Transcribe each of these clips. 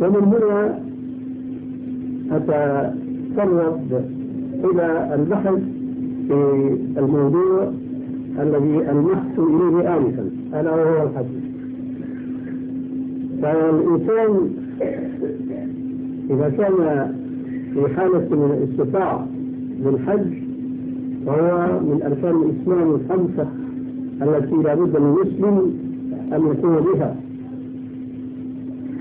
ومن هنا أتطرق إلى البحث في الموضوع الذي ألمحت إليه آنفا ألا وهو الحج. فالإنسان إذا كان في حالة من الاستطاعة للحج فهو من أركان الإسلام الخمسة التي لا بد للمسلم أن يكون بها.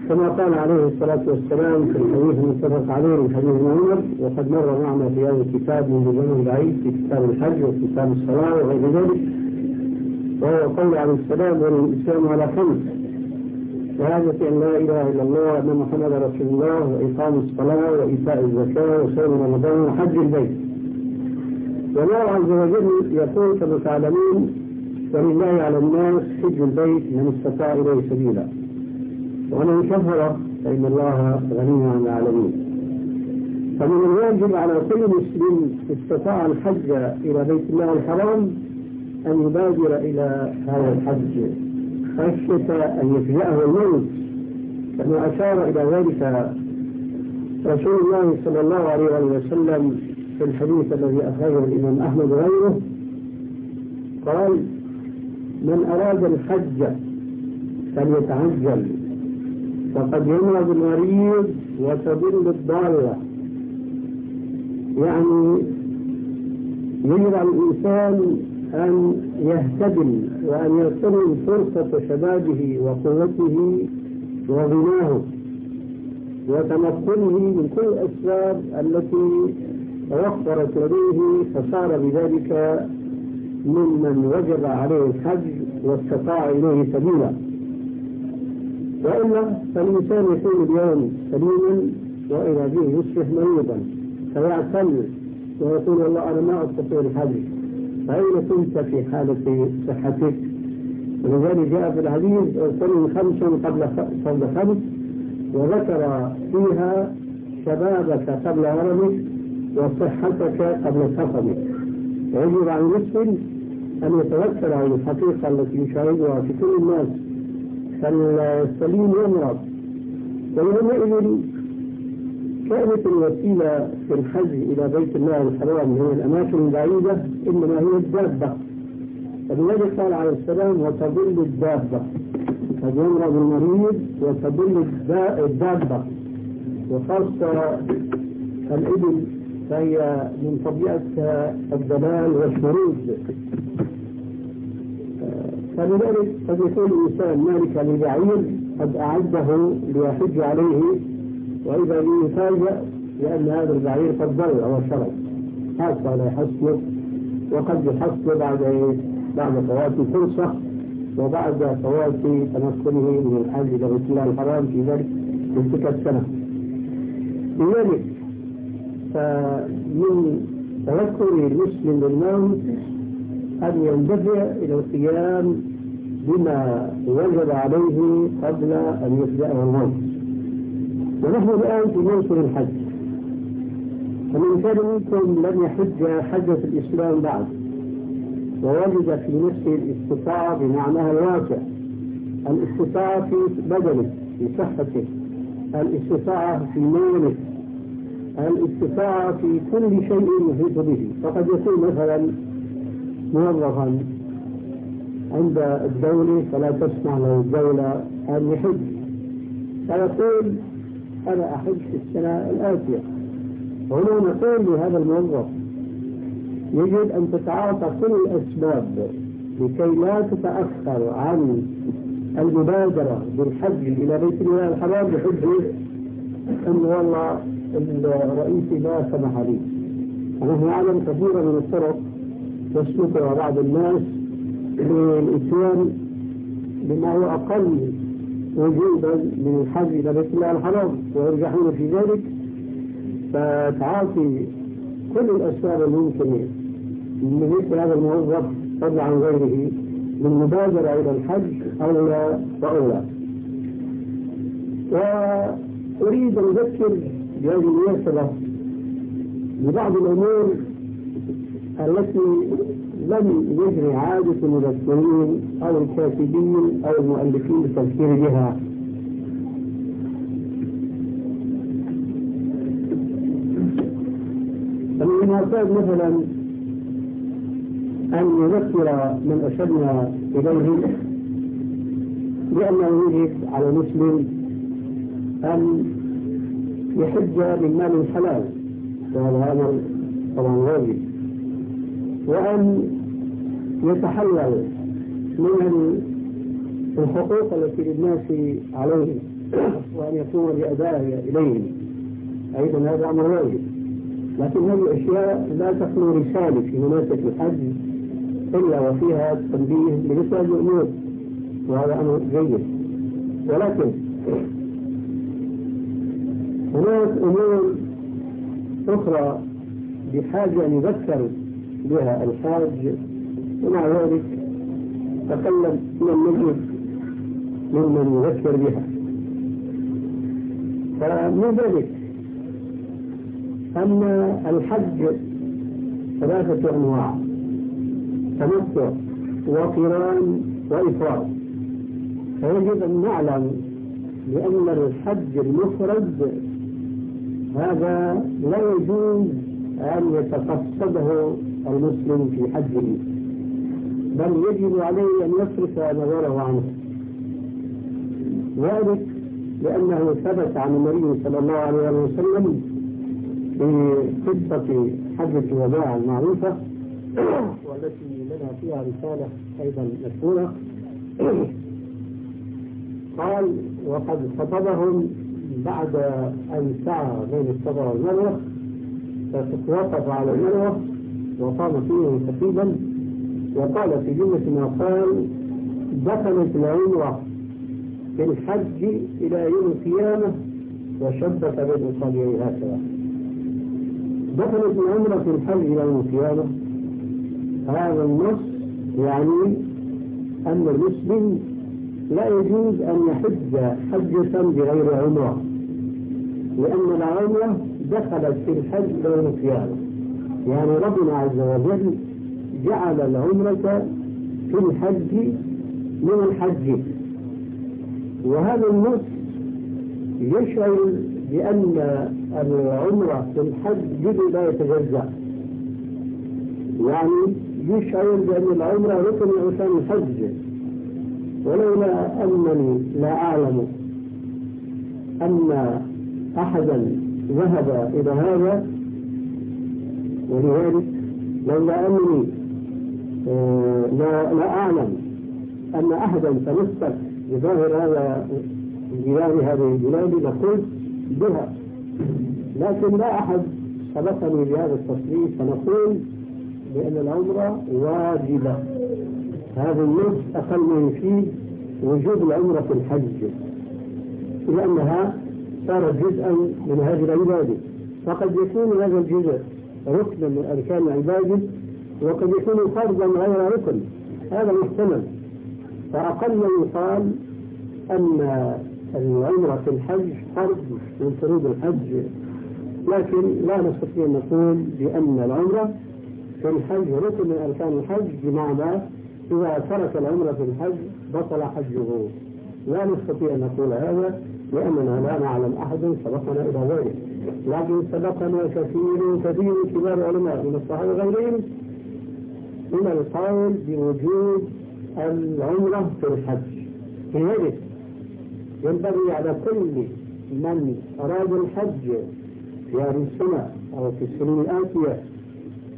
كما قال عليه الصلاة والسلام في الحديث المتفق عليه من حديث عمر وقد مر معنا في هذا الكتاب منذ زمن بعيد في كتاب الحج وكتاب الصلاة وغير ذلك. وهو قول عليه السلام والإسلام على خمس. شهادة أن لا إله إلا الله وأن محمدا رسول الله وإقام الصلاة وإيتاء الزكاة وصوم رمضان وحج البيت. والله عز وجل يقول كما تعلمون ولله على الناس حج البيت من استطاع إليه سبيلا. ومن كفر فإن الله غني عن العالمين. فمن الواجب على كل مسلم استطاع الحج إلى بيت الله الحرام أن يبادر إلى هذا الحج. خشية أن يفجأه الموت. كما أشار إلى ذلك رسول الله صلى الله عليه وسلم في الحديث الذي أخرجه الإمام أحمد وغيره. قال من أراد الحج فليتعجل. فقد يمرض المريض وتضل الضالة. يعني على الإنسان أن يهتدم وأن يغتنم فرصة شبابه وقوته وغناه وتمكنه من كل الأسباب التي توفرت لديه فصار بذلك ممن وجب عليه الحج واستطاع إليه سبيلا. وإلا فالإنسان يكون اليوم سليما وإذا به يصبح مريضا فيعتل ويقول والله أنا ما أستطيع الحج فأين كنت في حالة صحتك؟ ولذلك جاء في الحديث اغتنم خمسا قبل قبل خمس وذكر فيها شبابك قبل ورمك وصحتك قبل سقمك ويجب على المسلم أن يتوكل على الحقيقة التي يشاهدها في كل الناس. فالسليم يمرض. ويومئذ كانت الوسيلة في الحج إلى بيت الله الحرام من الأماكن البعيدة إنما هي الدابة. فلذلك قال عليه السلام وتضل الدابة. قد يمرض المريض وتضل الدابة. وخاصة الإبل فهي من طبيعة الضلال والشرود فلذلك قد يكون الإنسان مالكا لبعير قد أعده ليحج عليه وإذا به يفاجأ لأن هذا البعير قد ضل أو شرد هذا لا يحصله وقد يحصل بعد بعد فوات فرصة وبعد فوات تمكنه من الحج إلى بيت الله الحرام في ذلك في تلك السنة. لذلك فمن تذكر المسلم بالموت أن يندفع إلى القيام بما وجب عليه قبل أن يفجأه الموت ونحن الآن في موسم الحج. فمن كان منكم لم يحج حجة الإسلام بعد. ووجد في نفسه الاستطاعة بمعناها الواسع الاستطاعة في بدنه في صحته. الاستطاعة في ماله الاستطاعة في كل شيء يحيط به. فقد يكون مثلا موظفا عند الدولة فلا تسمح له الدولة أن يحج. فيقول أنا أحج في السنة الآتية. هنا نقول لهذا الموظف يجب أن تتعاطى كل الأسباب لكي لا تتأخر عن المبادرة بالحج إلى بيت الله الحرام بحجة أن والله الرئيس ما سمح لي. ونحن نعلم كثيرا من الطرق تسلكها بعض الناس للإتيان بما هو أقل وجودا من الحج إلى بيت الله الحرام ويرجحون في ذلك فتعاطي كل الأسباب الممكنة لمثل هذا الموظف فضلا عن غيره للمبادرة إلى الحج أولى وأولى وأريد أن أذكر بهذه المناسبة ببعض الأمور التي لم يجري عادة المذكرين أو الكاتبين أو المؤلفين بالتذكير بها. فمن المعتاد مثلا أن يذكر من أشرنا إليه بأنه يجب على المسلم أن يحج من مال حلال. وهذا أمر طبعا واجب. وأن يتحلل من الحقوق التي للناس عليه وأن يقوم بأدائها إليهم. أيضا هذا أمر واجب. لكن هذه الأشياء لا تخلو رسالة في مناسبة الحج إلا وفيها تنبيه لمثل هذه الأمور وهذا أمر جيد. ولكن هناك أمور أخرى بحاجة أن يذكر بها الحاج ومع ذلك تكلم لم نجد ممن يذكر بها. فمن ذلك أن الحج ثلاثة أنواع تمتع وقران وإفراد. فيجب أن نعلم بأن الحج المفرد هذا لا يجوز أن يتقصده المسلم في حجه. بل يجب عليه أن يصرف نظره عنه. ذلك لأنه ثبت عن النبي صلى الله عليه وسلم في قصة حجة الوداع المعروفة والتي لنا فيها رسالة أيضا مشهورة. قال وقد خطبهم بعد أن سعى بين الصفا والمروة فوقف على المروة وقام فيه خطيبا وقال في جملة ما قال دخلت العمرة في الحج إلى يوم القيامة وشبك بين أصابعه هكذا دخلت العمرة في الحج إلى يوم القيامة. هذا النص يعني أن المسلم لا يجوز أن يحج حجة بغير عمرة لأن العمرة دخلت في الحج يوم القيامة. يعني ربنا عز وجل جعل العمرة في الحج من الحج. وهذا النص يشعر بأن العمرة في الحج لا يتجزأ. يعني يشعر بأن العمرة ركن من الحج. ولولا أنني لا أعلم أن أحدا ذهب إلى هذا ولذلك لولا أنني آه، لا, لا أعلم أن أحدا تمسك بظاهر هذا البلاد هذه البلاد لقلت بها. لكن لا أحد سبقني بهذا التصريح فنقول بأن العمرة واجبة هذا النص أقل ما يفيد وجوب العمرة في الحج لأنها صارت جزءا من هذه العبادة. فقد يكون هذا الجزء ركنا من أركان العبادة وقد يكون فرضا غير ركن. هذا محتمل فأقل يقال أن العمرة في الحج فرض من فروض الحج. لكن لا نستطيع أن نقول بأن العمرة في الحج ركن من أركان الحج. بمعنى إذا ترك العمرة في الحج بطل حجه. لا نستطيع أن نقول هذا لأننا لا نعلم أحد سبقنا إلى ذلك لكن سبقنا كثير كثير كبار علماء من الصحابة وغيرهم من القول بوجوب العمرة في الحج. في ذلك ينبغي على كل من أراد الحج في هذه السنة أو في السنين الآتية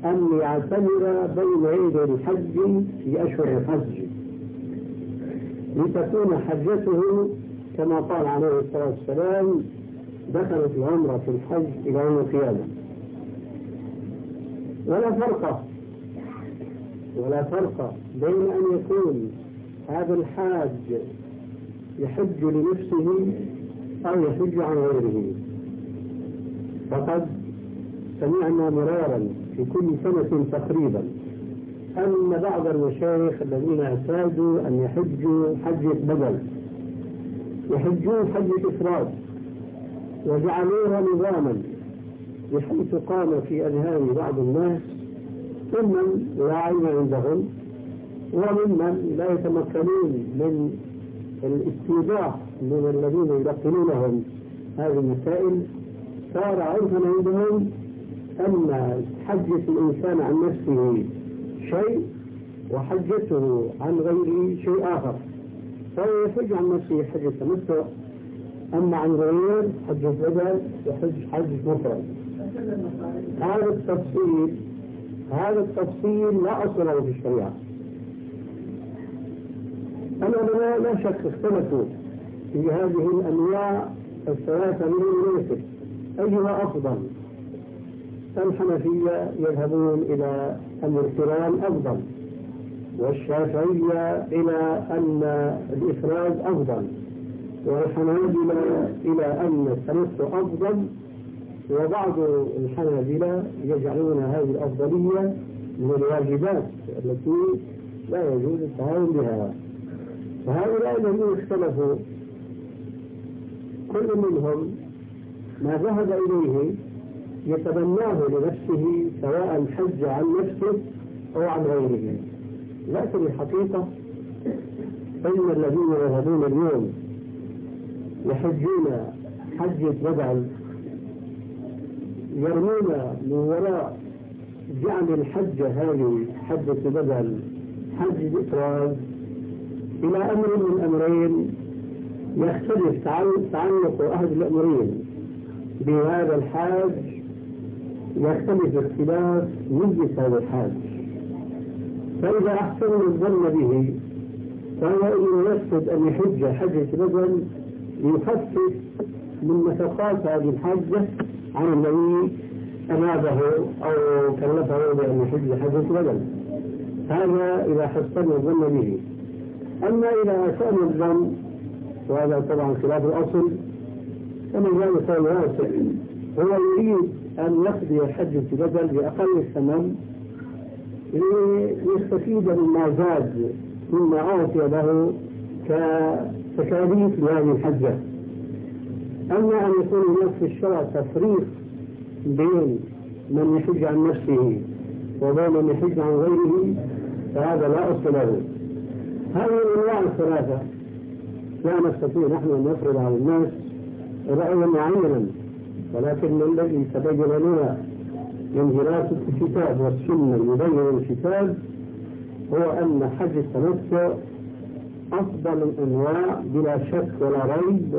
أن يعتمر بين عيد الحج في أشهر الحج. لتكون حجته كما قال عليه الصلاة والسلام دخلت العمرة في الحج إلى يوم القيامة. ولا فرق ولا فرق بين أن يكون هذا الحاج يحج لنفسه أو يحج عن غيره. فقد سمعنا مرارا في كل سنة تقريبا أن بعض المشايخ الذين اعتادوا أن يحجوا حجة بدل يحجون حجة إفراد وجعلوها نظاما بحيث قام في أذهان بعض الناس ممن لا علم عندهم وممن لا يتمكنون من الاستيضاح من الذين يلقنونهم هذه المسائل صار عرفا عندهم أن حجة الإنسان عن نفسه شيء وحجته عن غيره شيء آخر. فهو يحج عن نفسه حجة تمتع أما عن غيره حجة بدل يحج حج مفرد. هذا التفصيل هذا التفصيل لا أصل له في الشريعة. العلماء لا شك اختلفوا في هذه الأنواع الثلاثة من المناسك أيها أفضل؟ الحنفية يذهبون إلى أن القرآن أفضل والشافعية إلى أن الإفراد أفضل. والحنابلة إلى أن التمتع أفضل وبعض الحنابلة يجعلون هذه الأفضلية من الواجبات التي لا يجوز التهاون بها. فهؤلاء الذين اختلفوا كل منهم ما ذهب إليه يتبناه لنفسه سواء حج عن نفسه أو عن غيره. لكن الحقيقة أن الذين يذهبون اليوم يحجون حجة بدل يرمون من وراء جعل الحجة هذه حجة بدل حج الإفراد إلى أمر من أمرين يختلف تعلق أحد الأمرين. بهذا الحاج يختلف اختلاف نية هذا الحاج. فإذا أحسن الظن به فهو إن يقصد أن يحج حجة بدل ليخفف من نفقات هذه الحجة عن الذي أنابه أو كلفه بأن يحج حجة بدل هذا إذا حسن الظن به. أما إذا أسأل الظن وهذا طبعا خلاف الأصل كما جاء مثال واسع. هو يريد أن يقضي حجة بدل بأقل الثمن ليستفيد مما زاد مما أعطي له كتكاليف لهذه الحجة أما أن يكون هناك في الشرع تفريق بين من يحج عن نفسه وبين من يحج عن غيره فهذا لا أصل له. هذه الأنواع الثلاثة لا نستطيع نحن أن نفرض على الناس رأيا معينا ولكن الذي تبين لنا من دراسة الكتاب والسنة المبين الكتاب هو أن حج التمتع أفضل الأنواع بلا شك ولا ريب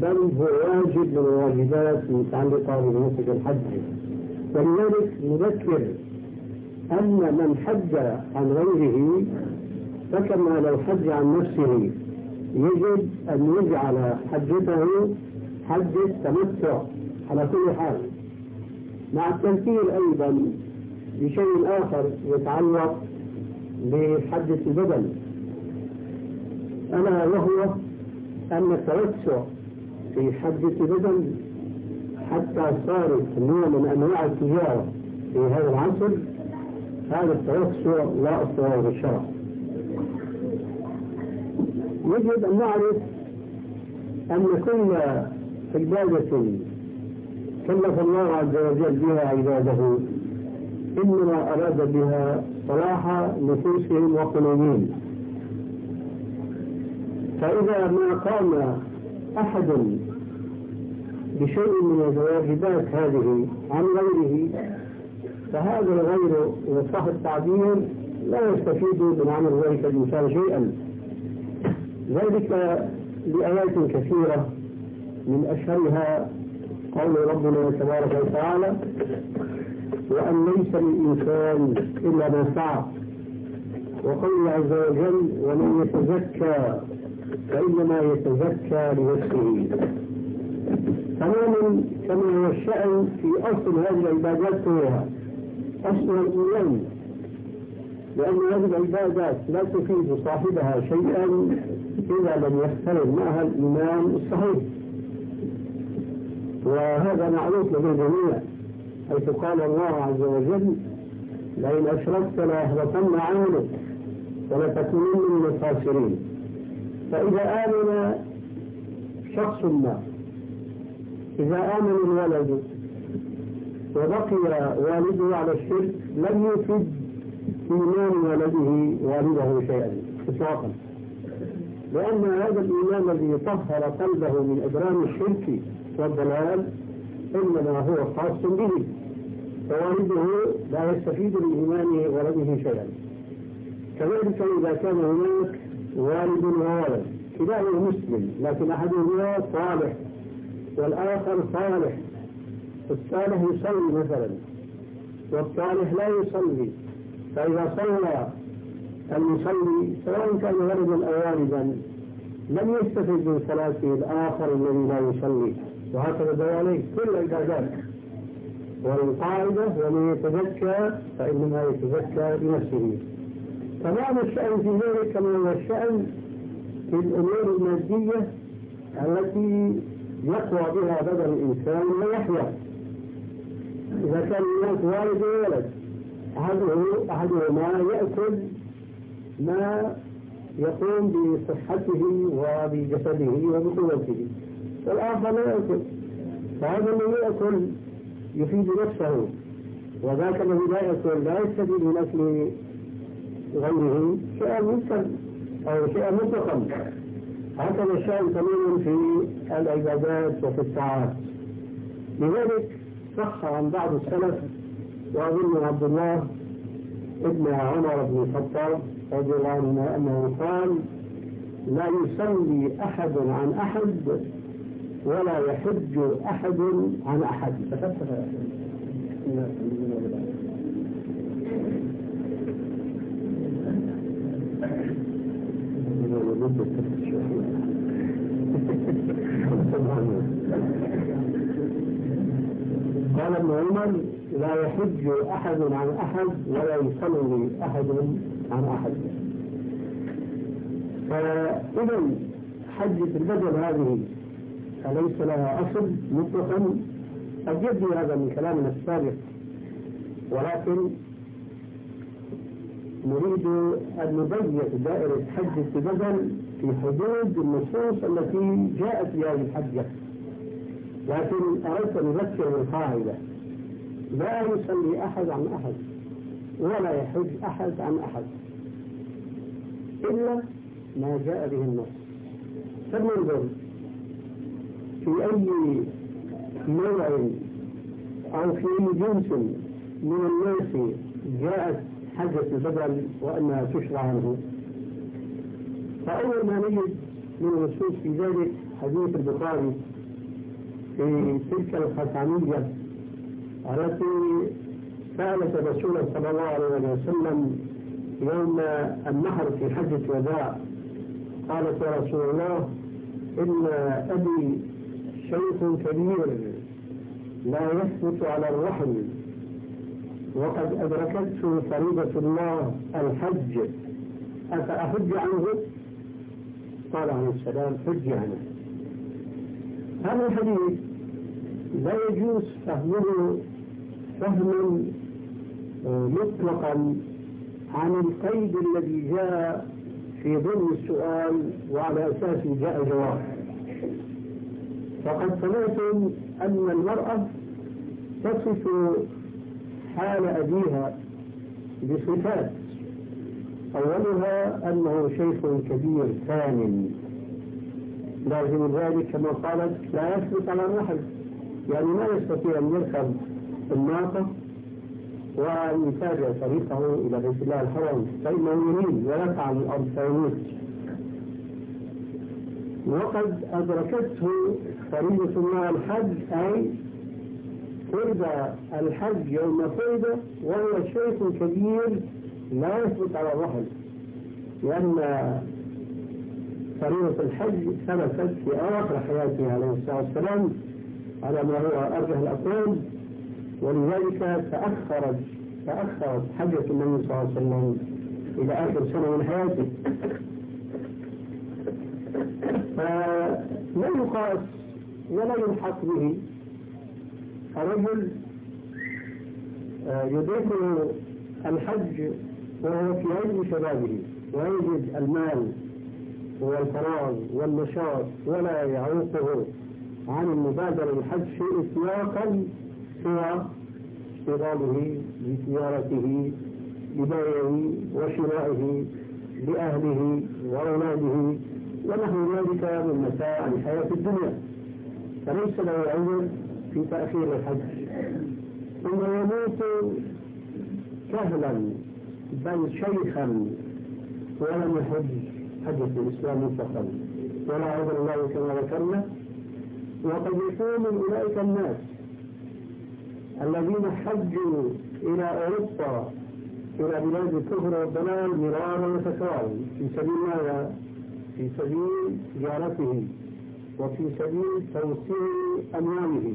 بل هو واجب من الواجبات المتعلقة بمنسك الحج. ولذلك نذكر أن من حج عن غيره فكما لو حج عن نفسه يجب أن يجعل حجته حجة تمتع على كل حال. مع التذكير أيضا بشيء آخر يتعلق بحجة البدن. ألا وهو أن التوسع في حجة البدن حتى صارت نوع من أنواع التجارة في هذا العصر هذا التوسع لا أصل له الشرع يجب أن نعرف أن كل عبادة كلف الله عز وجل بها عباده إنما أراد بها صلاح نفوسهم وقلوبهم. فإذا ما قام أحد بشيء من الواجبات هذه عن غيره فهذا الغير وصح التعبير لا يستفيد من عمل ذلك الإنسان شيئا. ذلك لآيات كثيرة من أشهرها قول ربنا تبارك وتعالى وأن ليس للإنسان إلا ما سعى وقول عز وجل ومن يتزكى فإنما يتزكى لنفسه. تماما كما هو الشأن في أصل هذه العبادات كلها أصل الإيمان. لأن هذه العبادات لا تفيد صاحبها شيئا إذا لم يختلف معها الإيمان الصحيح. وهذا معروف لدى الجميع حيث قال الله عز وجل لئن أشركت ليهبطن عملك ولتكونن من الخاسرين. فإذا آمن شخص ما إذا آمن الولد وبقي والده على الشرك لم يفد إيمان ولده والده شيئا إطلاقا. لأن هذا الإيمان الذي طهر قلبه من أجرام الشرك والضلال إنما هو خاص به. فوالده لا يستفيد من إيمان ولده شيئا. كذلك إذا كان هناك والد وولد كلاهما مسلم لكن أحدهما صالح والآخر صالح. الصالح يصلي مثلا والصالح لا يصلي. فإذا صلى المصلي سواء كان ولدا أو والدا لم يستفد من صلاته الآخر الذي لا يصلي. وهكذا دواليك كل العبادات والقاعدة ومن يتزكى فإنما يتزكى بنفسه. تمام الشأن في ذلك كما هو الشأن في الأمور المادية التي يقوى بها بدن الإنسان ويحيا إذا كان هناك والد وولد أحده أحدهما يأكل ما يقوم بصحته وبجسده وبقوته والآخر لا يأكل. فهذا الذي يأكل يفيد نفسه وذاك الذي لا يأكل لا يستفيد من أكل غيره شيئا ممكن أو شيئا مطلقا هكذا الشأن تماما في العبادات وفي الطاعات. لذلك صح عن بعض السلف وأظن عبد الله ابن عمر بن الخطاب رضي الله عنه أنه قال لا يصلي أحد عن أحد ولا يحج أحد عن أحد. قال ابن عمر لا يحج أحد عن أحد ولا يصلي أحد عن أحد. فإذا حجة البدن هذه أليس لها أصل مطلقا؟ قد يبدو هذا من كلامنا السابق ولكن نريد أن نضيق دائرة حجة البدن في حدود النصوص التي جاءت في هذه الحجة لكن أردت أن أذكر بالقاعدة لا يصلي أحد عن أحد ولا يحج أحد عن أحد إلا ما جاء به النص. فلننظر في أي نوع أو في أي جنس من الناس جاءت حجة البدل وأنها تشرع عنه. فأول ما نجد من النصوص في ذلك حديث البخاري في تلك الختامية التي سألت الرسول صلى الله عليه وسلم يوم النحر في حجة الوداع قالت يا رسول الله إن أبي شيخ كبير لا يثبت على الرحم. وقد أدركته فريضة الله الحج. أفأحج عنه؟ قال عليه السلام حج عنه. هذا الحديث لا يجوز فهمه فهما مطلقا عن القيد الذي جاء في ضمن السؤال وعلى أساسه جاء الجواب فقد سمعتم أن المرأة تصف حال أبيها بصفات. أولها أنه شيخ كبير ثان. لازم ذلك كما قالت لا يثبت على الرحل يعني ما يستطيع أن يركب الناقة وأن يتابع طريقه إلى بيت الله الحرام. فإنه يمين ويقع من الأرض فيموت. وقد أدركته فريضة الله الحج أي فرض الحج يوم فرض وهو شيخ كبير لا يثبت على الرحل لأن فريضة الحج ثبتت في أواخر حياته عليه الصلاة والسلام على ما هو أرجح الأقوال. ولذلك تأخرت تأخرت حجة النبي صلى الله عليه وسلم إلى آخر سنة من حياته. فلا يقاس ولا يلحق به. الرجل آه، يدرك الحج وهو في عز شبابه ويجد المال والفراغ والنشاط ولا يعوقه عن المبادرة للحج شيء إطلاقا سوى اشتغاله بزيارته ببيعه وشرائه لأهله وأولاده ونحو ذلك من متاع الحياة الدنيا. فليس له عذر في تأخير الحج. ثم يموت كهلا بل شيخا ولم يحج حجة الإسلام مطلقا ولا عذر الله كما ذكرنا. وقد يكون من أولئك الناس الذين حجوا إلى أوروبا إلى بلاد الكفر والضلال مرارا وتكرارا في سبيل ماذا؟ في سبيل تجارته وفي سبيل توسيع أمواله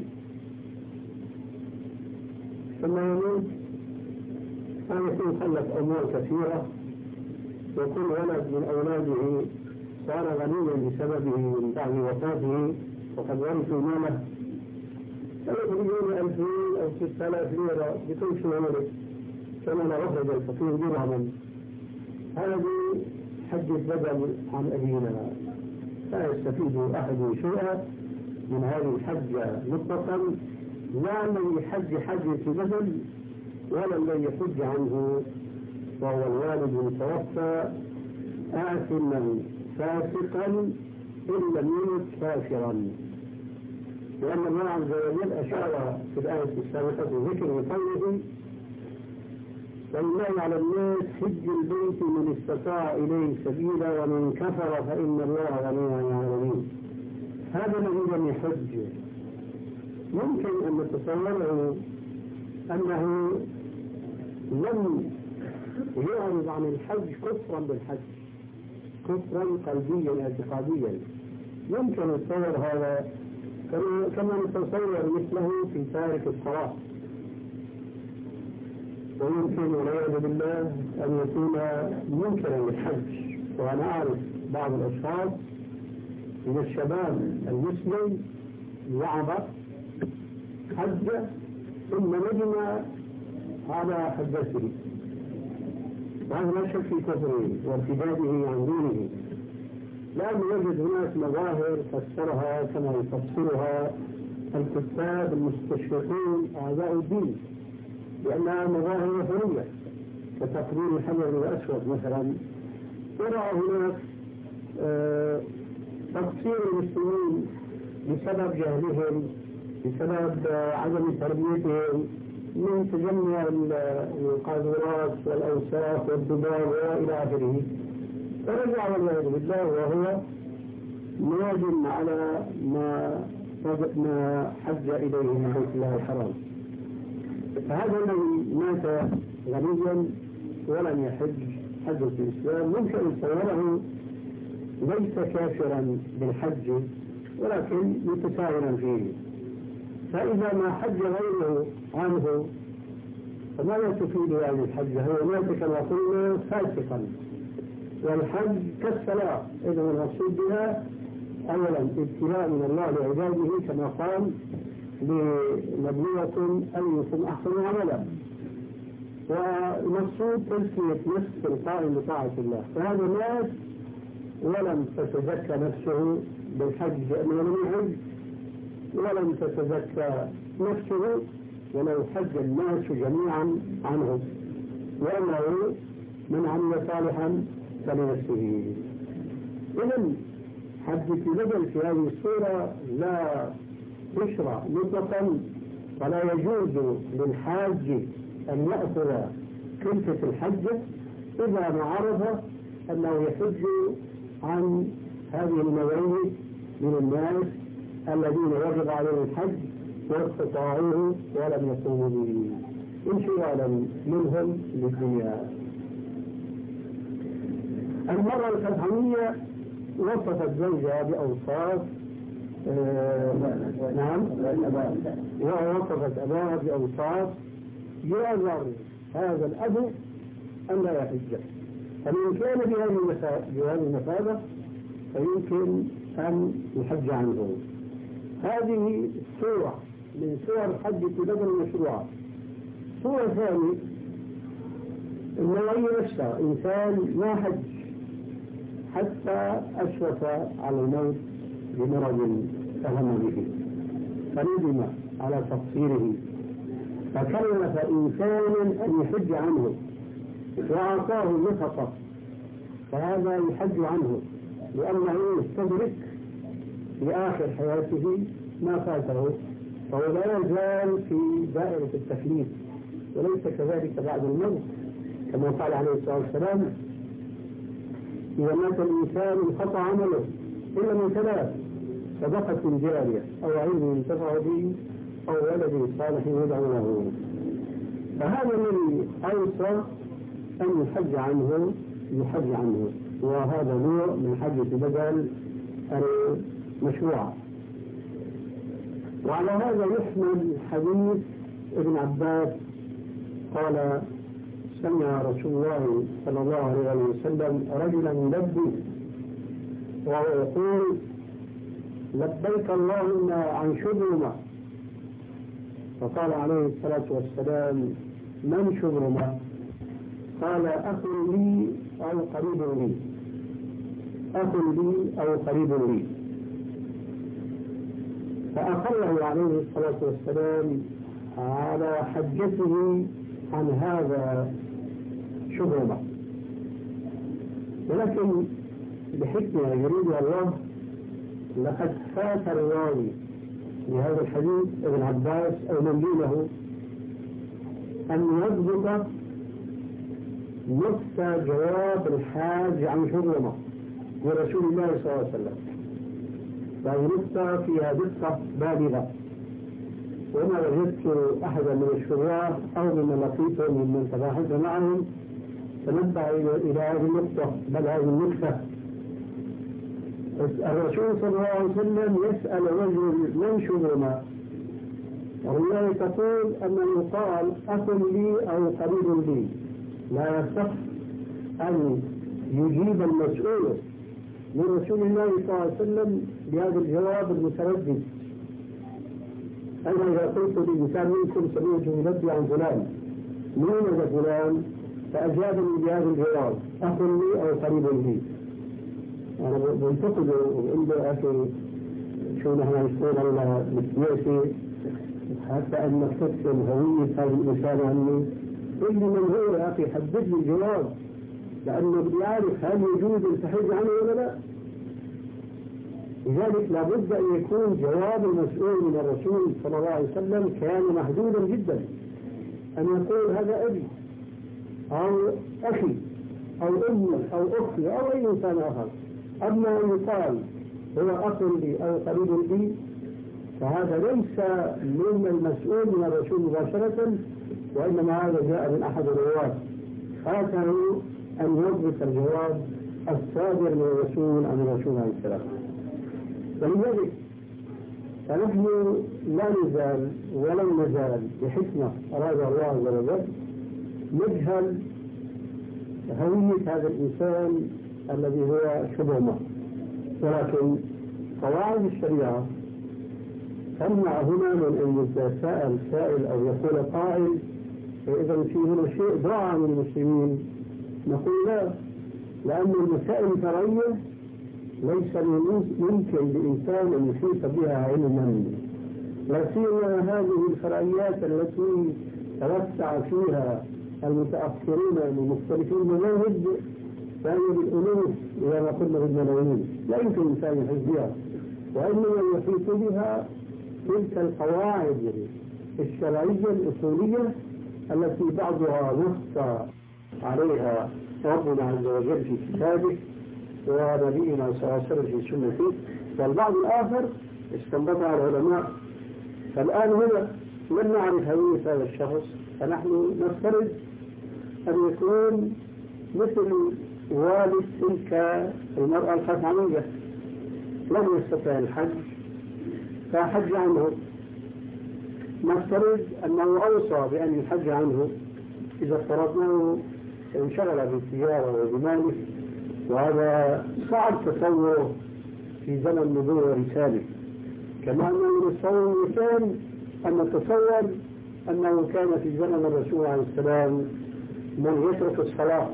ثم يموت أن يكون خلف أموال كثيرة وكل ولد من أولاده صار غنيا بسببه من بعد وفاته وقد ورثوا ماله فيخرجون ألفين أو ستة آلاف ليرة بكل شهور كما أخرج الفقير درهما هذه حج البدل عن أبينا. لا يستفيد أحد شيئا من هذه الحجة مطلقا. لا الذي حج حج في بدل ولا الذي يحج عنه وهو الوالد المتوفى آثما فاسقا إن لم يمت كافرا. لأن الله عز وجل أشار في الآية السابقة بذكر قوله ولله على الناس حج البيت من استطاع إليه سبيلا ومن كفر فإن الله غني عن العالمين. هذا الذي لم يحج. يمكن أن نتصوره أنه لم يعرض عن الحج كفرا بالحج كفرا قلبيا اعتقاديا. يمكن نتصور هذا كما نتصور مثله في تارك الصلاة. ويمكن والعياذ بالله أن يكون منكرا للحج. وأنا أعرف بعض الأشخاص من الشباب المسلم وعظ حج ثم ندم على حجته. وهذا لا شك في كفره وارتداده عن دينه. لأنه يجد هناك مظاهر فسرها كما يفسرها الكتاب المستشرقون أعداء الدين لأنها مظاهر وثنية كتقديم الحجر الأسود مثلا. ورأى هناك آه تقصير المسلمين بسبب جهلهم بسبب عدم تربيتهم من تجمع القاذورات والأوساخ والذباب وإلى آخره. فرجع والعياذ بالله وهو نادم على ما ما حج إليه من بيت الله الحرام. فهذا الذي مات غنيا ولم يحج حج في الإسلام ممكن صوره ليس كافرا بالحج ولكن متساهلا فيه. فإذا ما حج غيره عنه فماذا تفيد هذه الحجة؟ هو مات كما قلنا فاسقا. والحج كالصلاة إذا المقصود بها أولا ابتلاء من الله لعباده كما قال لنبلوكم أيكم أحسن عملا. والمقصود تزكية نفس القائم بطاعة الله. فهذا مات ولم تتزكى نفسه بالحج لم يحج ولم تتزكى نفسه ولو حج الناس جميعا عنه وأنه من عمل صالحا فلنفسه. إذا حج بدل في هذه الصورة لا يشرع مطلقا ولا يجوز للحاج أن يأخذ كلفة الحجة إذا ما عرف أنه يحج عن هذه النوعية من الناس الذين وجب عليهم الحج واستطاعوه ولم يقوموا به انشغالا منهم للدنيا. المرأة الخزعمية وصفت زوجها بأوصاف آه نعم. ووصفت أباها بأوصاف يعذر هذا الأب أن لا يحج. فمن كان بهذه المثابة فيمكن أن يحج عنه. هذه صورة من صور الحج في بدن المشروع. صورة ثانية النوعية نفسها إنسان ما حج حتى أشرف على الموت بمرض أهم به فندم على تقصيره فكلف إنسانا أن يحج عنه وأعطاه النفقة فهذا يحج عنه لأنه يستدرك في آخر حياته ما فاته فهو لا يزال في دائرة التكليف وليس كذلك بعد الموت كما قال عليه الصلاة والسلام إذا مات الإنسان انقطع عمله إلا من ثلاث صدقة جارية أو علم ينتفع به أو ولد صالح يدعو له. فهذا الذي أوصى أن يحج عنه يحج عنه وهذا نوع من حجة بدل المشروع وعلى هذا يحمل حديث ابن عباس قال سمع رسول الله صلى الله عليه وسلم رجلا يلبي وهو يقول لبيك اللهم عن شبرمة. فقال عليه الصلاة والسلام من شبرمة؟ قال أخ لي أو قريب لي. أخ لي أو قريب لي. فأقره عليه الصلاة والسلام على حجته عن هذا شبهة ولكن بحكمة يريدها الله لقد فات الراوي لهذا الحديث ابن عباس أو من دونه أن يضبط نص جواب الحاج عن شرمة لرسول الله صلى الله عليه وسلم. فهي نقطة فيها دقة بالغة. وما وجدت أحدا من الشراح أو من لقيته ممن تباحث معهم تنبه إلى هذه النقطة. بل هذه النقطة. الرسول صلى الله عليه وسلم يسأل رجل من شبرما والله تقول أن يقال أخ لي أو قريب لي. لا يصح أن يجيب المسؤول. من رسول الله صلى الله عليه وسلم بهذا الجواب المتردد. أنا إذا قلت لإنسان منكم سمعته ينبي عن فلان. من هذا فلان؟ فأجابني بهذا الجواب. أخ لي أو قريب لي. أنا بنتقد عند أخي شو نحن نقول على السياسي حتى أن تكتب هوية هذا الإنسان عني. قل لي من هو يا أخي حدد لي الجواب. لأنه بدي أعرف هل يجوز التحديث عنه ولا لا؟ لذلك لابد أن يكون جواب المسؤول من الرسول صلى الله عليه وسلم كان محدودا جدا. أن يقول هذا أبي أو أخي أو أمي أو أختي أو أي إنسان آخر. أما أن يقال هو أخ لي أو قريب لي فهذا ليس من المسؤول من الرسول مباشرة وإنما هذا جاء من أحد الرواة. خاطر أن يضبط الجواب الصادر من الرسول عن الرسول عليه السلام. ولذلك فنحن لا نزال ولن نزال بحكمة أراد الله عز وجل نجهل هوية هذا الإنسان الذي هو شبهمة ولكن قواعد الشريعة تمنع هنا من أن يتساءل سائل أو يقول قائل فإذا في هنا شيء ضاع من المسلمين نقول لا لأن المسائل الفرعية ليس ممكن لإنسان أن يحيط بها علما. لا سيما هذه الفرعيات التي توسع فيها المتأخرون لمختلف المذاهب فهي بالألوف إذا ما قلنا بالملايين لا يمكن الإنسان يحس بها وإنما يحيط بها تلك القواعد الشرعية الأصولية التي بعضها نص عليها ربنا عز وجل في كتابه ونبينا صلى الله عليه وسلم في سنته. والبعض الآخر استنبطها العلماء. فالآن هنا لم نعرف هوية هذا الشخص فنحن نفترض أن يكون مثل والد تلك المرأة الخثعمية لم يستطع الحج فحج عنه. نفترض أنه أوصى بأن يحج عنه إذا افترضناه انشغل بالتجارة وبماله وهذا صعب تصور في زمن نبوة ورسالة كما أنه نتصور مثال أن نتصور أنه كان في زمن الرسول عليه السلام من يترك الصلاة.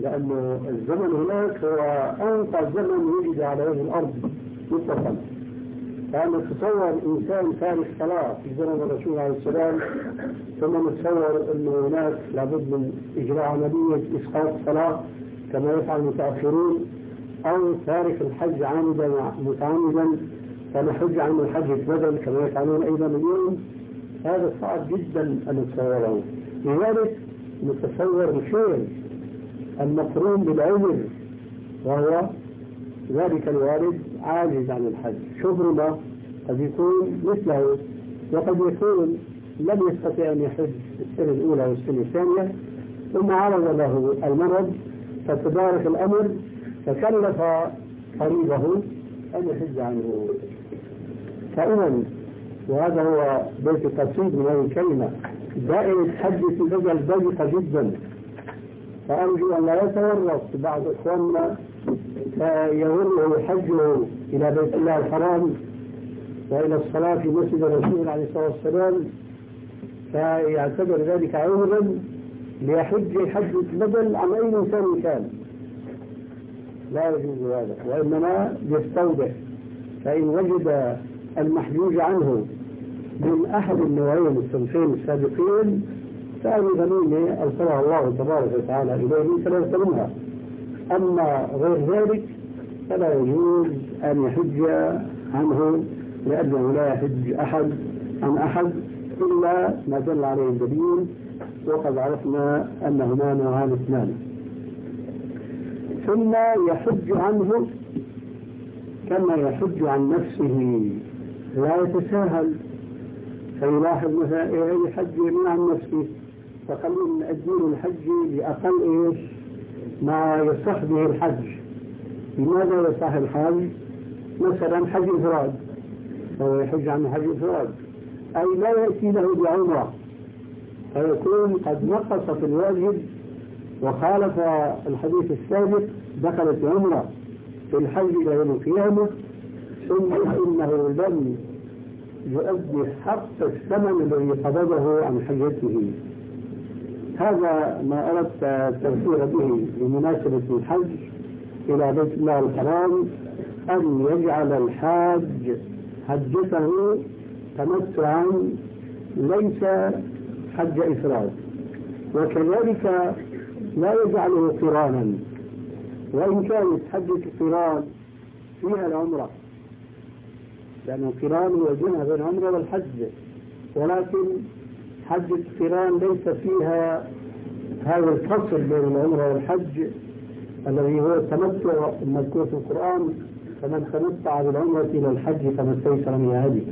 لأنه الزمن هناك هو أنقى زمن وجد على وجه الأرض مطلقا. فأنا نتصور إنسان تارك صلاة في زمن الرسول عليه السلام ثم نتصور أنه هناك لابد من إجراء عملية إسقاط الصلاة كما يفعل المتأخرون أو تارك الحج عامدا متعمدا فنحج عنه الحج بدل كما يفعلون أيضا اليوم. هذا صعب جدا أن نتصوره لذلك نتصور الشيء المقرون بالعمر وهو ذلك الوالد عاجز عن الحج. شبرنا قد يكون مثله. وقد يكون لم يستطع أن يحج السنة الأولى والسنة الثانية ثم عرض له المرض فتدارك الأمر فكلف قريبه أن يحج عنه. فإذا وهذا هو بيت التفسير من هذه الكلمة. دائرة حج في البدل ضيقة جدا. فأرجو أن لا يتورط بعض إخواننا فيغره حجه إلى بيت الله الحرام وإلى الصلاة في مسجد الرسول عليه الصلاة والسلام فيعتبر ذلك عذرا ليحج حج بدل عن أي إنسان كان. لا يجوز هذا وإنما يستوضح فإن وجد المحجوج عنه من أحد النوعين الصنفين السابقين فهذه ذنوبة أرسلها الله تبارك وتعالى إليه فلا يستلمها. أما غير ذلك فلا يجوز أن يحج عنه لأنه لا يحج أحد عن أحد إلا ما دل عليه الدليل وقد عرفنا أن هما نوعان اثنان ثم يحج عنه كما يحج عن نفسه لا يتساهل. فيلاحظ مثلا إيه يحج من عن نفسه فقليل الدين الحج بأقل إيش؟ ما يصح به الحج. لماذا يصح الحج؟ مثلا حج إفراد فهو يحج عن حج إفراد. أي لا يأتي له بعمرة فيكون قد نقص في الواجب وخالف الحديث السابق دخلت عمرة في الحج إلى يوم القيامة ثم إنه لم يؤدي حق الثمن الذي قبضه عن حجته. هذا ما أردت التفسير به بمناسبة الحج إلى بيت الله الحرام. أن يجعل الحاج حجته تمتعا ليس حج إفراد. وكذلك لا يجعله قرانا. وإن كانت حجة القران فيها العمرة لأن القران جمع بين العمرة والحج. ولكن حج القران ليس فيها هذا الفصل بين العمرة والحج الذي هو التمتع المذكور في القرآن فمن تمتع بالعمرة إلى الحج فما استيسر من هذه.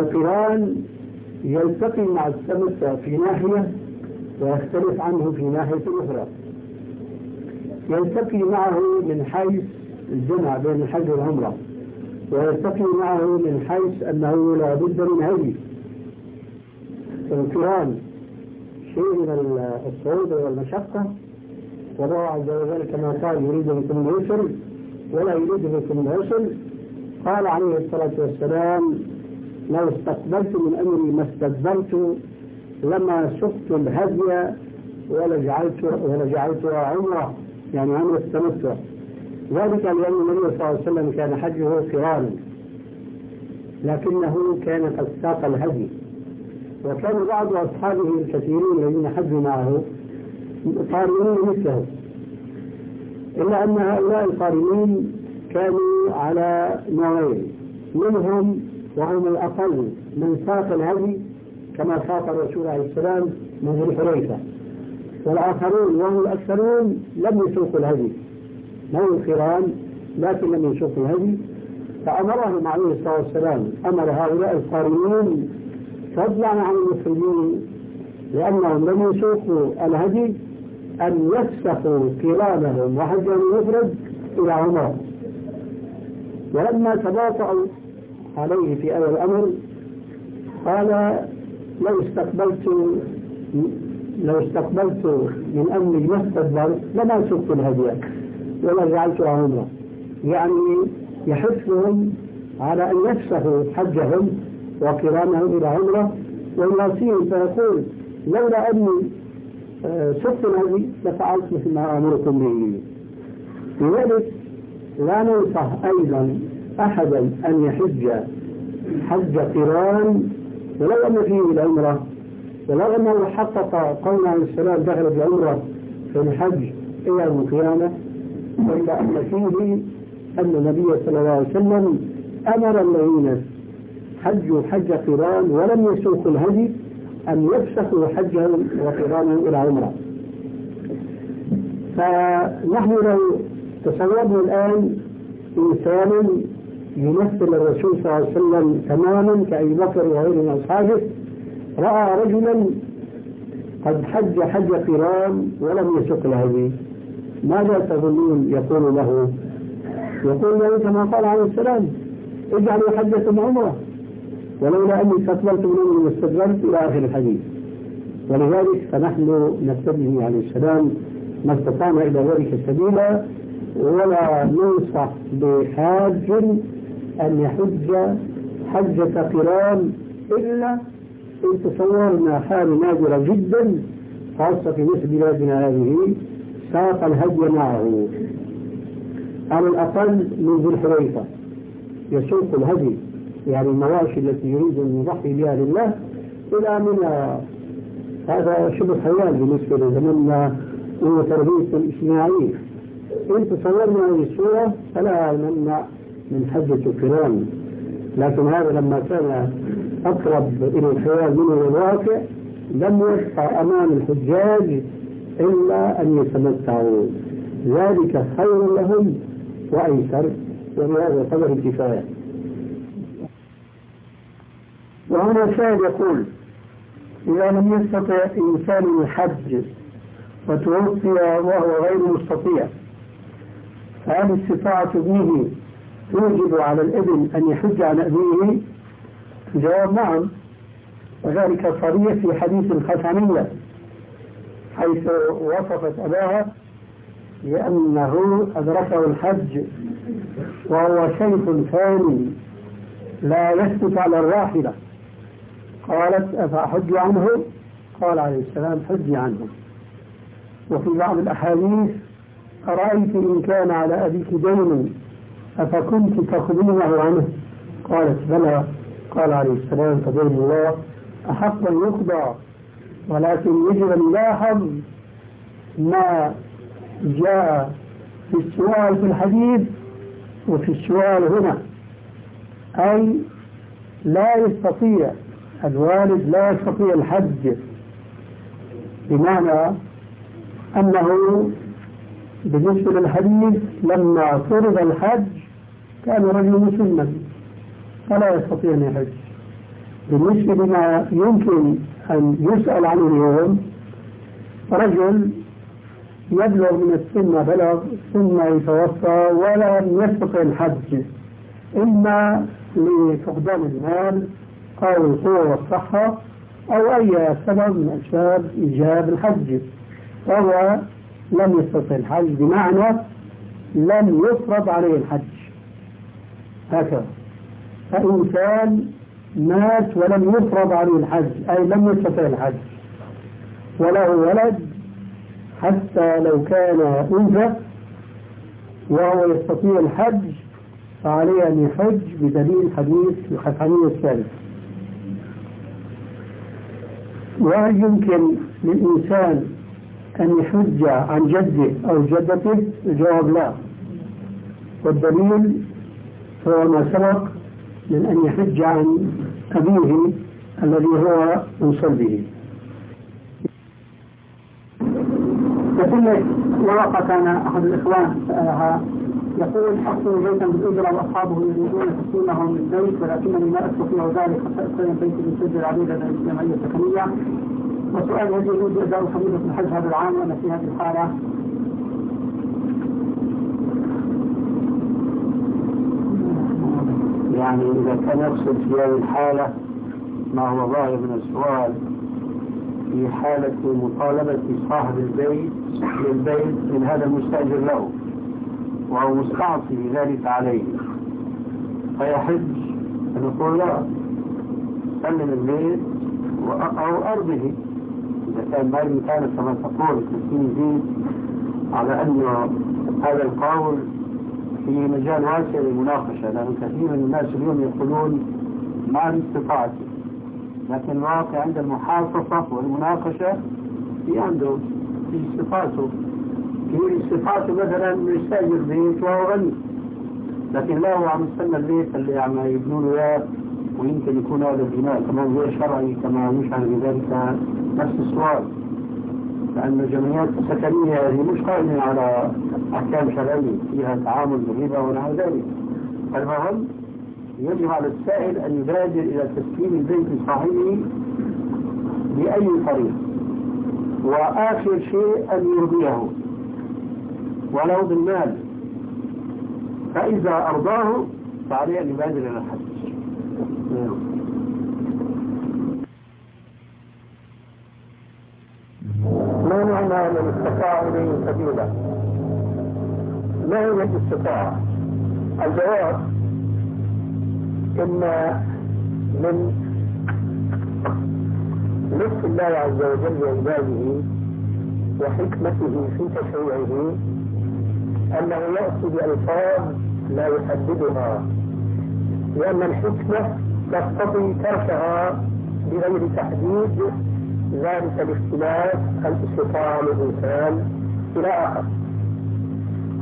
القرآن يلتقي مع التمتع في ناحية ويختلف عنه في ناحية أخرى. يلتقي معه من حيث الجمع بين الحج والعمرة ويلتقي معه من حيث أنه لا بد من هدي القرآن شيء من الصعود والمشقة والله عز وجل كما قال يريد بكم اليسر ولا يريد بكم العسر قال عليه الصلاة والسلام لو استقبلت من أمري ما استدبرت لما سقت الهدي ولجعلت ولجعلتها عمرة. يعني عمرة التمتع. ذلك لأن النبي صلى الله عليه وسلم كان حجه قرانا لكنه كان قد ساق الهدي. وكان بعض أصحابه الكثيرين الذين حجوا معه قارنين مثله. إلا أن هؤلاء القارنين كانوا على نوعين. منهم وهم الأقل من ساق الهدي كما ساق الرسول عليه السلام من ذي الحليفة. والآخرون وهم الأكثرون لم يسوقوا الهدي. هو القران لكن لم يسوقوا الهدي. فأمرهم عليه الصلاة والسلام أمر هؤلاء القارنين فضلا عن المسلمين لأنهم لم يسوقوا الهدي. أن يفسخوا قرانهم وحجهم المفرد إلى عمر. ولما تباطؤوا عليه في أول الأمر قال لو استقبلت لو استقبلت من أمري ما استدبرت لما سقت الهدي ولا جعلتها عمرة. يعني يحثهم على أن يفسخوا حجهم وقرانهم إلى عمرة ويناسيهم فيقول لولا أني سقت الهدي لفعلت مثل ما أمركم به. لذلك لا ننصح أيضا أحدا أن يحج حج قران ولو أن فيه العمرة ولو أنه حقق قول عليه السلام دخل بعمرة في الحج إلى يوم القيامة إلا أن فيه أن النبي صلى الله عليه وسلم أمر الذين حجوا حج قران ولم يسوقوا الهدي أن يفسخوا حجهم وقرانهم إلى عمرة. فنحن لو تصورنا الآن إنسان يمثل الرسول صلى الله عليه وسلم تماما كأبي بكر وغيره من أصحابه رأى رجلا قد حج حج قران ولم يسق الهدي ماذا تظنون يقول له؟ يقول له كما قال عليه السلام اجعلوا حجة عمرة. ولولا أني استقبلت من أمري واستدبرت إلى آخر الحديث. ولذلك فنحن نتبه عليه السلام ما استطعنا إلى ذلك سبيلا ولا ننصح بحاج أن يحج حجة قران إلا إن تصورنا حال نادرة جدا خاصة في مثل بلادنا هذه ساق الهدي معه. على الأقل من ذي الحليفة يسوق الهدي. يعني المواشي التي يريد أن يضحي بها لله إلى من هذا شبه خيال بالنسبة لزمننا من تربية الإسماعيل إن تصورنا هذه الصورة فلا نمنع من حجة الكرام. لكن هذا لما كان أقرب إلى الخيال منه الواقع لم يبقى أمام الحجاج إلا أن يتمتعوا. ذلك خير لهم وأيسر وبهذا قدر الكفاية. وهنا سائل يقول إذا لم يستطع إنسان الحج وتوفي وهو غير مستطيع فهل استطاعة ابنه توجب على الإبن أن يحج عن أبيه؟ الجواب نعم وذلك صريح في حديث الختامية حيث وصفت أباها لأنه أدركه الحج وهو شيخ ثاني لا يثبت على الراحلة قالت أفأحج عنه؟ قال عليه السلام حج عنه وفي بعض الأحاديث أرأيت إن كان على أبيك دين أفكنت تخبرينه عنه؟ قالت بلى قال عليه السلام فدين الله أحق يقضى ولكن يجب أن يلاحظ ما جاء في السؤال في الحديث وفي السؤال هنا أي لا يستطيع الوالد لا يستطيع الحج. بمعنى أنه بالنسبة للحديث لما فرض الحج كان رجل مسلما فلا يستطيع أن يحج. بالنسبة لما يمكن أن يسأل عنه اليوم رجل يبلغ من السن بلغ ثم يتوفى ولم يستطع الحج إما لفقدان المال أو القوة والصحة أو أي سبب من أسباب إيجاب الحج. فهو لم يستطع الحج بمعنى لم يفرض عليه الحج. هكذا. فإنسان مات ولم يفرض عليه الحج أي لم يستطع الحج. وله ولد حتى لو كان أنثى وهو يستطيع الحج فعليه أن يحج بدليل حديث الخثعمية الثالث. وهل يمكن للإنسان أن يحج عن جده أو جدته؟ الجواب لا والدليل هو ما سبق من أن يحج عن أبيه الذي هو من صلبه يقول لك ورقة كان أحد الإخوان يقول حصلوا بيتا بالأجرة وأصحابه يريدون تسليمه البيت ولكنني لا أستطيع ذلك حتى أستلم بيتي من الجمعية السكنية وسؤال هل يجوز إداء فريضة الحج هذا العام وأنا في هذه الحالة. يعني إذا كان يقصد في هذه الحالة ما هو ظاهر من السؤال في حالة مطالبة صاحب البيت للبيت من هذا المستأجر له. وهو مستعصي بذلك عليه. فيحج فنقول لا سلم البيت أو أرضه. إذا كان مال كان كما تقول تسليم يزيد على أن هذا القول في مجال واسع للمناقشة لأن كثير من الناس اليوم يقولون ما باستطاعته. لكن الواقع عند المحافظة والمناقشة في عنده في استطاعته. في استطاعته مثلا يستأجر بيت وهو غني. لكن لا هو عم يستنى البيت اللي عم يبنوا له إياه ويمكن يكون هذا البناء كمان غير شرعي كما يشعر بذلك نفس السؤال. لأن الجمعيات السكنية هذه مش قائمة على أحكام شرعية فيها تعامل بالربا ونحو ذلك. المهم يجب على السائل أن يبادر إلى تسكين البيت لصاحبه بأي طريق وآخر شيء أن يرضيه. ولو بالمال. فإذا أرضاه فعليه أن يبادر إلى الحج. ما معنى من استطاع إليه سبيلا؟ ما هي الاستطاعة الجواب إن من لطف الله عز وجل بعباده وحكمته في تشريعه أنه يأتي بألفاظ لا يحددها لأن الحكمة تقتضي تركها بغير تحديد ذلك الاختلاف الاستطاع الإنسان إلى آخر.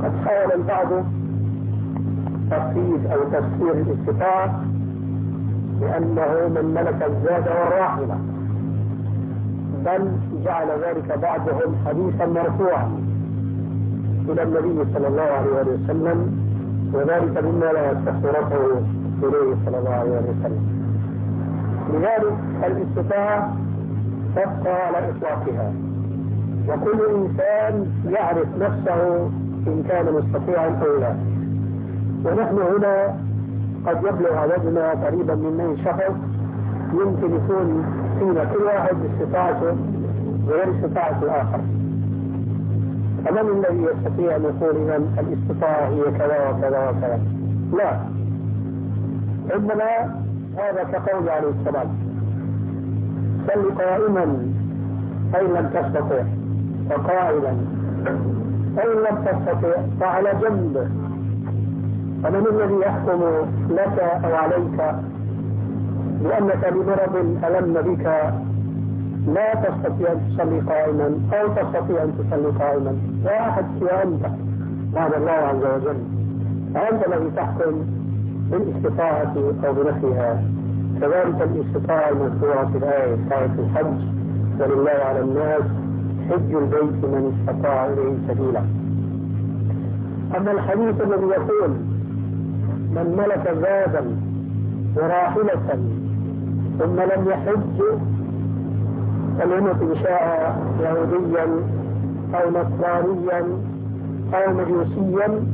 قد حاول البعض تفسير أو تفسير الاستطاعة لأنه من ملك الزاد والراحلة بل جعل ذلك بعضهم حديثا مرفوعا. إلى النبي صلى الله عليه وسلم وذلك مما لا يصح رفعه إليه صلى الله عليه وسلم. لذلك الاستطاعة تبقى على إطلاقها. وكل إنسان يعرف نفسه إن كان مستطيعا أو لا. ونحن هنا قد يبلغ عددنا قريبا من 100 شخص يمكن يكون فينا كل واحد باستطاعته غير استطاعة الآخر. فمن الذي يستطيع أن يقول إذا الاستطاعة هي كذا وكذا وكذا؟ لا. عندنا هذا كقول عليه السلام. صل قائما فإن لم تستطع. وقائلا فإن لم تستطع فعلى جنب فمن الذي يحكم لك أو عليك لأنك بمرض ألم بك لا تستطيع أن تصلي قائما أو تستطيع أن تصلي قائما. سوى أنت بعد الله عز وجل فأنت الذي تحكم بالاستطاعة أو بنفيها كذلك الاستطاعة المذكورة في الآية آية الحج. ولله على الناس حج البيت من استطاع إليه سبيلا. أما الحديث الذي يقول من ملك زادا وراحلة ثم لم يحج فليمت إن شاء يهوديا أو نصرانيا أو مجوسيا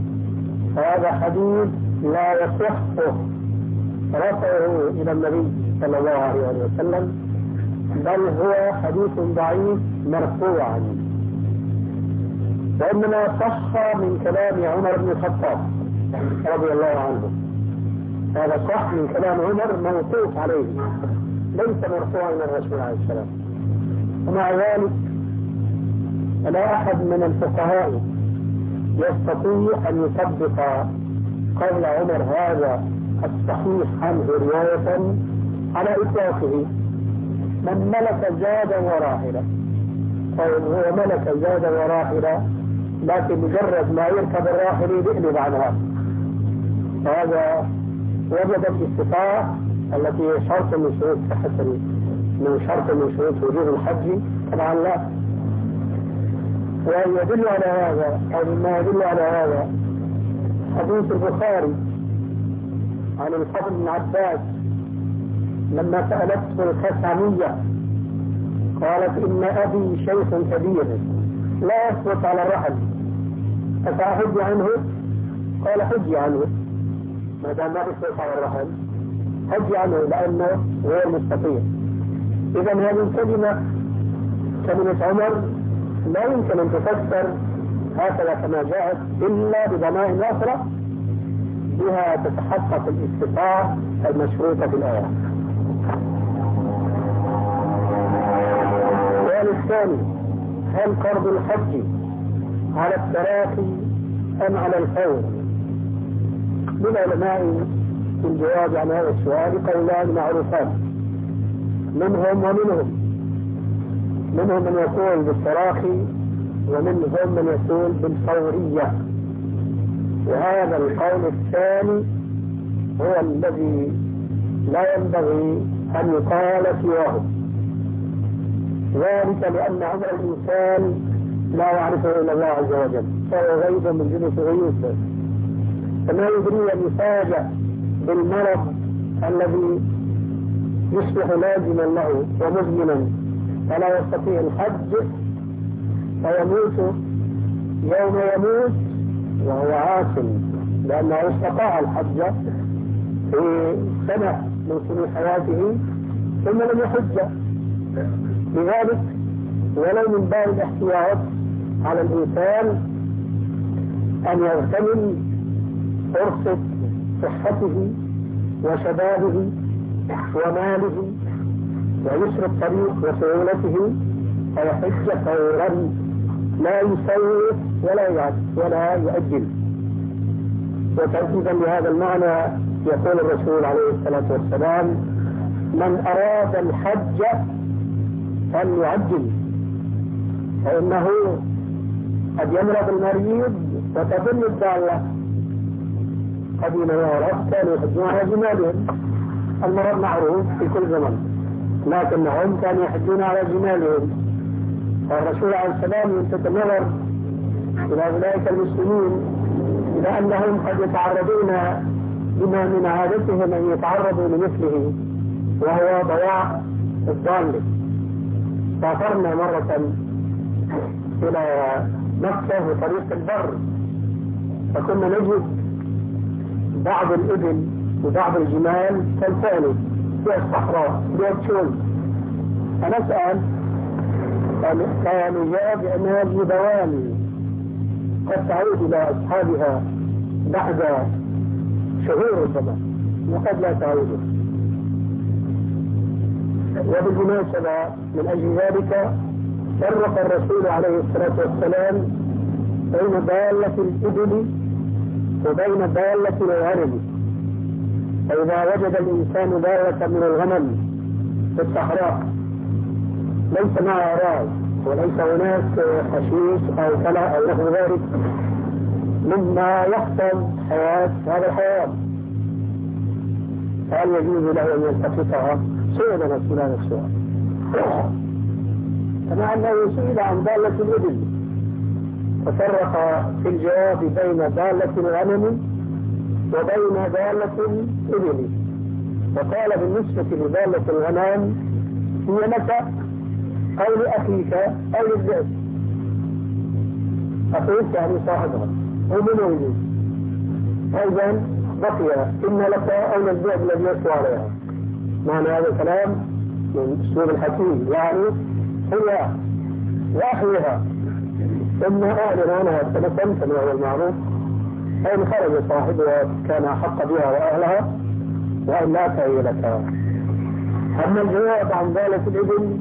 فهذا حديث لا يصح رفعه إلى النبي صلى الله عليه وسلم بل هو حديث ضعيف مرفوعا. وإنما صح من كلام عمر بن الخطاب رضي الله عنه. هذا صح من كلام عمر موقوف عليه ليس مرفوعا من الرسول عليه السلام. ومع ذلك فلا أحد من الفقهاء يستطيع أن يطبق قول عمر هذا الصحيح عنه رواية على إطلاقه. من ملك زادا وراحلة. طيب هو ملك زادا وراحلة لكن مجرد ما يركب الراحل يقلب عنها هذا وجد الاستطاعة التي هي شرط من شروط صحة من شرط من شروط وجوب الحج طبعا لا. ويدل على هذا أو ما يدل على هذا حديث البخاري عن الفضل بن عباس لما سألته الخسامية قالت إن أبي شيخ كبير لا يثبت على الرحل أفأحج عنه؟ قال حج عنه. ما دام ما يثبت على الرحل حج عنه لأنه غير مستطيع. إذا هذه الكلمة كلمة عمر لا يمكن أن تفسر هكذا كما جاءت إلا بضمان أخرى بها تتحقق الاستطاعة المشروطة في الآية. السؤال الثاني هل قرض الحج على التراخي أم على الفور؟ للعلماء في الجواب عن هذا السؤال قولان معروفان منهم ومنهم؟ منهم من يقول بالتراخي ومنهم من يقول بالفورية. وهذا القول الثاني هو الذي لا ينبغي أن يقال سواه. ذلك لأن عمر الإنسان لا يعرفه إلا الله عز وجل. فهو غيب من جنس غيوثه فما يدري أن يفاجأ بالمرض الذي يصبح لازما له ومزمنا. فلا يستطيع الحج فيموت يوم يموت وهو عاصم لأنه استطاع الحج في سنة من سنين حياته ثم لم يحج. لذلك ولو من باب الاحتياط على الإنسان أن يغتنم فرصة صحته وشبابه وماله ويسر الطريق وسهولته فيحج فورا لا يسوف ولا ولا يؤجل. وتأكيدا لهذا المعنى يقول الرسول عليه الصلاة والسلام من أراد الحج فليعجل. فإنه قد يمرض المريض وتضل الدعوة قديما وعرف كانوا يحجون على جمالهم. المرض معروف في كل زمن. لكنهم كانوا يحجون على جمالهم. والرسول عليه السلام يلتفت النظر إلى أولئك المسلمين إلى أنهم قد يتعرضون بما من عادتهم أن يتعرضوا لمثله وهو ضياع الضال سافرنا مرة إلى مكة وطريق البر فكنا نجد بعض الإبل وبعض الجمال كالفعل في الصحراء الشول فنسأل كان يجاب بأن هذه دوام قد تعود إلى أصحابها بعد شهور ربما وقد لا تعود. وبالمناسبة من أجل ذلك فرق الرسول عليه الصلاة والسلام بين ضالة الإبل وبين ضالة الغنم فإذا وجد الإنسان ضالة من الغنم في الصحراء ليس معها راعي وليس هناك حشيش أو كلا أو نحو ذلك مما يحفظ حياة هذا الحيوان فهل يجوز له أن يلتقطها؟ سئل رسول هذا السؤال كما أنه سئل عن ضالة الإبل ففرق في الجواب بين ضالة الغنم وبين ضالة الإبل. فقال بالنسبة لضالة الغنم هي لك أو لأخيك أو للذئب أخيك يعني صاحبها هو من وجود أيضا بقي. إن لك أو للذئب الذي يسوى عليها. معنى هذا الكلام من أسلوب الحكيم. يعني هي وأخيها. ثم أعلن عنها سنة كما هو المعروف أين خرج صاحبها كان أحق بها وأهلها وإلا فهي لك. أما الجواب عن ذلك الإبل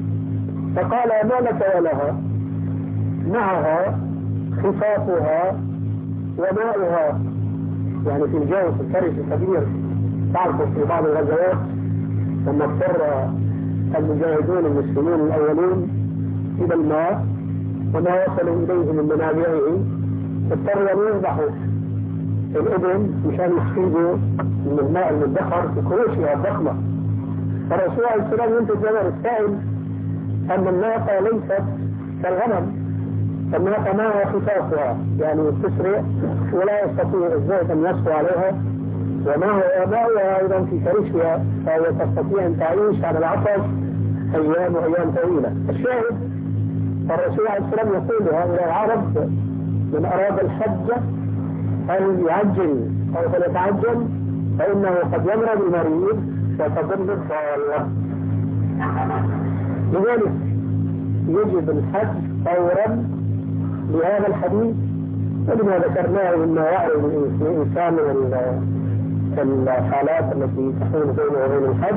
فقال ما لك ولها؟ معها خفافها وماؤها. يعني في الجو في الكرش الكبير تعرفوا في بعض الغزوات لما اضطر المجاهدون المسلمين الاولون إلى الماء وما وصلوا إليه من منابعه اضطروا أن يذبحوا الإبن مشان يستفيدوا من الماء المدخر في كروشها الضخمة. فالرسول عليه السلام ينتج لنا السائل أن الناقة ليست كالغنم الناقة معها خفافها يعني تسرع ولا يستطيع الزيت أن يصفو عليها وما هو ماؤها أيضا في كرشها فهي تستطيع أن تعيش على العطش أيام وأيام طويلة. الشاهد فالرسول عليه السلام يقول لهؤلاء العرب من أراد الحج أن يعجل أو فليتعجل فإنه قد يمرض المريض وتضل الضاله لذلك يجب الحج فورا لهذا الحديث ولما ذكرناه مما يعرض الإنسان من الحالات التي تحول بينه وبين الحج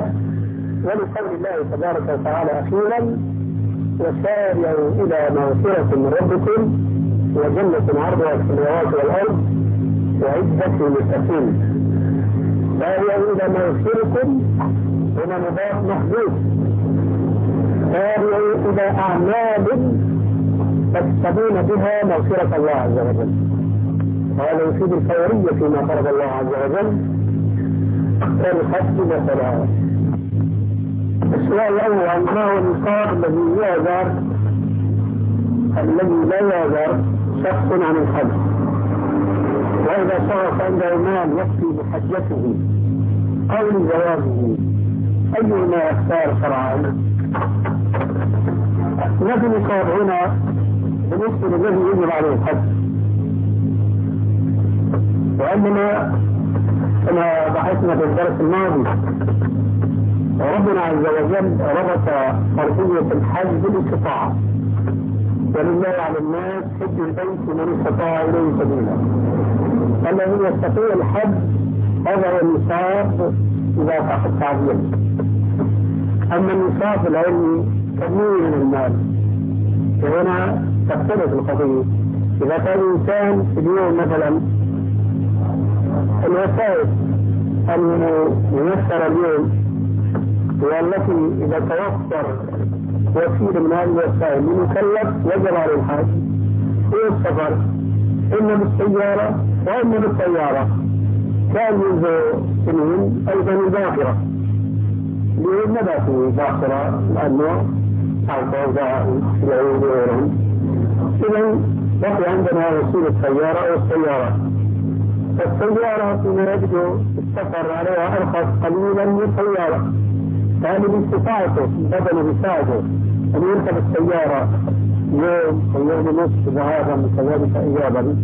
ولقول الله تبارك وتعالى أخيرا وسارعوا إلى مغفرة من ربكم وجنة عرضها السماوات والأرض. وعدة للمتقين سارعوا إلى مغفركم هنا مضاف محدود. سارعوا إلى أعمال تكسبون بها مغفرة الله عز وجل. وهذا يفيد الفورية فيما فرض الله عز وجل. كالحج مثلا. السؤال الأول ما هو النصاب الذي يعذر الذي لا يعذر شخص عن الحج وإذا صرف عنده مال يكفي بحجته أو لزواجه أيهما يختار شرعا؟ نفي النصاب هنا بالنسبة للذي يجب عليه الحج وإنما كما بحثنا في الدرس الماضي ربنا عز وجل ربط فرضية الحج بالاستطاعة ولله على الناس حج البيت من استطاع إليه سبيلا. الذي يستطيع الحج هذا النصاب إذا صح التعبير أما النصاب العلمي كثير من المال. فهنا تختلف القضية. إذا كان الإنسان في اليوم مثلا الوسائل الميسرة اليوم هي التي إذا توفر وسيلة من هذه الوسائل لمكلف وجب عليه الحج هو السفر إما بالسيارة وإما بالطيارة. كان منذ سنين أيضا الباخرة لماذا في باخرة لأنه حرب اليهود وغيرهم. إذا بقي عندنا وسيلة السيارة أو السيارة فيما يبدو السفر عليها أرخص قليلا من السيارة فهذه باستطاعته بدل بساعده أن يركب السيارة يوم أو يوم ونصف ذهابا وكذلك إيابا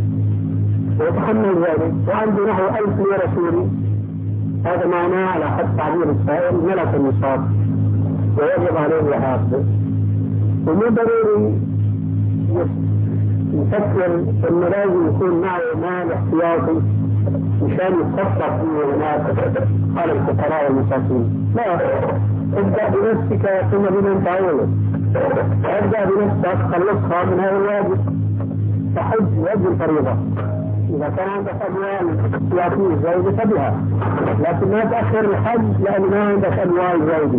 ويتحمل ذلك. وعنده نحو ألف ليرة سوري. هذا معناه على حد تعبير السائل ملك النصاب. ويجب عليه الإعادة ومو ضروري يفكر انه لازم يكون معه مال احتياطي. مشان يتصرف فيه هناك. على الفقراء والمساكين. لا ابدأ بنفسك ثم بمن تعوله ابدأ بنفسك خلصها من هذا الواجب فحج يؤدي الفريضة. إذا كان عندك أموال احتياطيه زايده فبها لكن ما تأخر الحج لأن ما عندك أموال زايده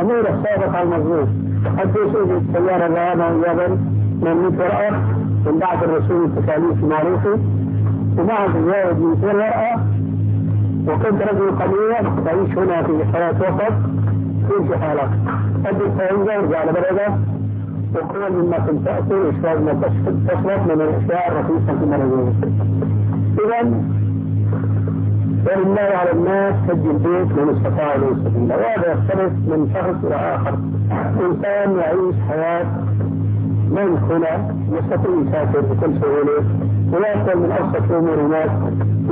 امور السابق على المظبوط حتى يسوق السياره ذهابا وايابا من ورقة من بعد الرسول التكاليف المعروفة ومع زواج من ورقة وكنت رجل قليلا تعيش هنا في حياة وسط في حالك أدي الفائزة وارجع لبلدك وكل مما كنت تأكل إشراب ما تشرب من الأشياء الرخيصة في مرضه إذا ولله على الناس حج البيت من استطاع إليه سبيلا. وهذا يختلف من شخص إلى آخر. إنسان يعيش حياة من هنا يستطيع يسافر بكل سهولة ويأكل من أبسط الأمور هناك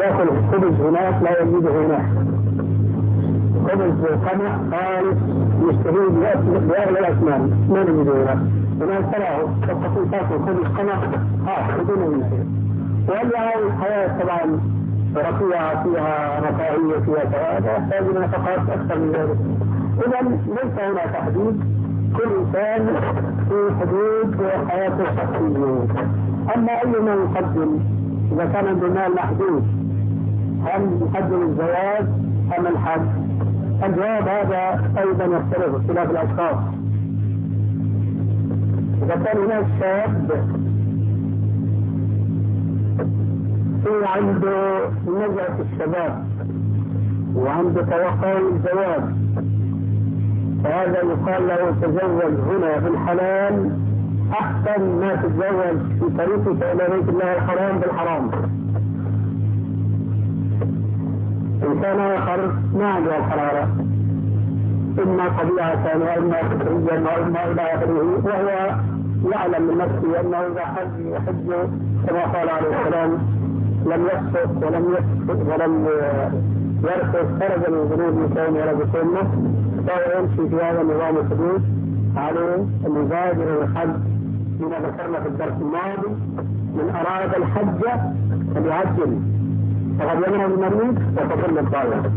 يأكل خبز هناك لا يجده هناك. خبز قمح خالص يشتريه بأغلى الأثمان ما نجده هناك. هناك تراه تستطيع تأكل خبز قمح خاص بدون ينسى وإلا هذه الحياة طبعا رفيعة فيها رفاهية فيها كذا يحتاج إلى نفقات أكثر من ذلك. إذا ليس هناك تحديد. كل إنسان في حدود حياته الشخصية. أما أي ما يقدم؟ إذا كان عنده مال محدود هل يقدم الزواج أم الحج؟ الجواب هذا أيضا يختلف اختلاف الأشخاص. إذا كان هناك شاب في عنده نزعة الشباب وعنده توقع الزواج فهذا يقال له تزوج هنا بالحلال أحسن ما تتزوج في طريقك إلى بيت الله الحرام بالحرام. إنسان آخر ما عنده الحرارة. إما طبيعة وإما فطريا وإما إلى آخره. وهو يعلم من نفسه أنه إذا حج يحج كما قال عليه السلام لم يسقط ولم يسقط ولم يرقص خرج من ذنوب كون ولا بسنة فهو يمشي في هذا النظام الحدود عليه أن يبادر الحج بما ذكرنا في الدرس الماضي من أراد الحج فليعجل. فقد يمنع المريض وتقل الطائرة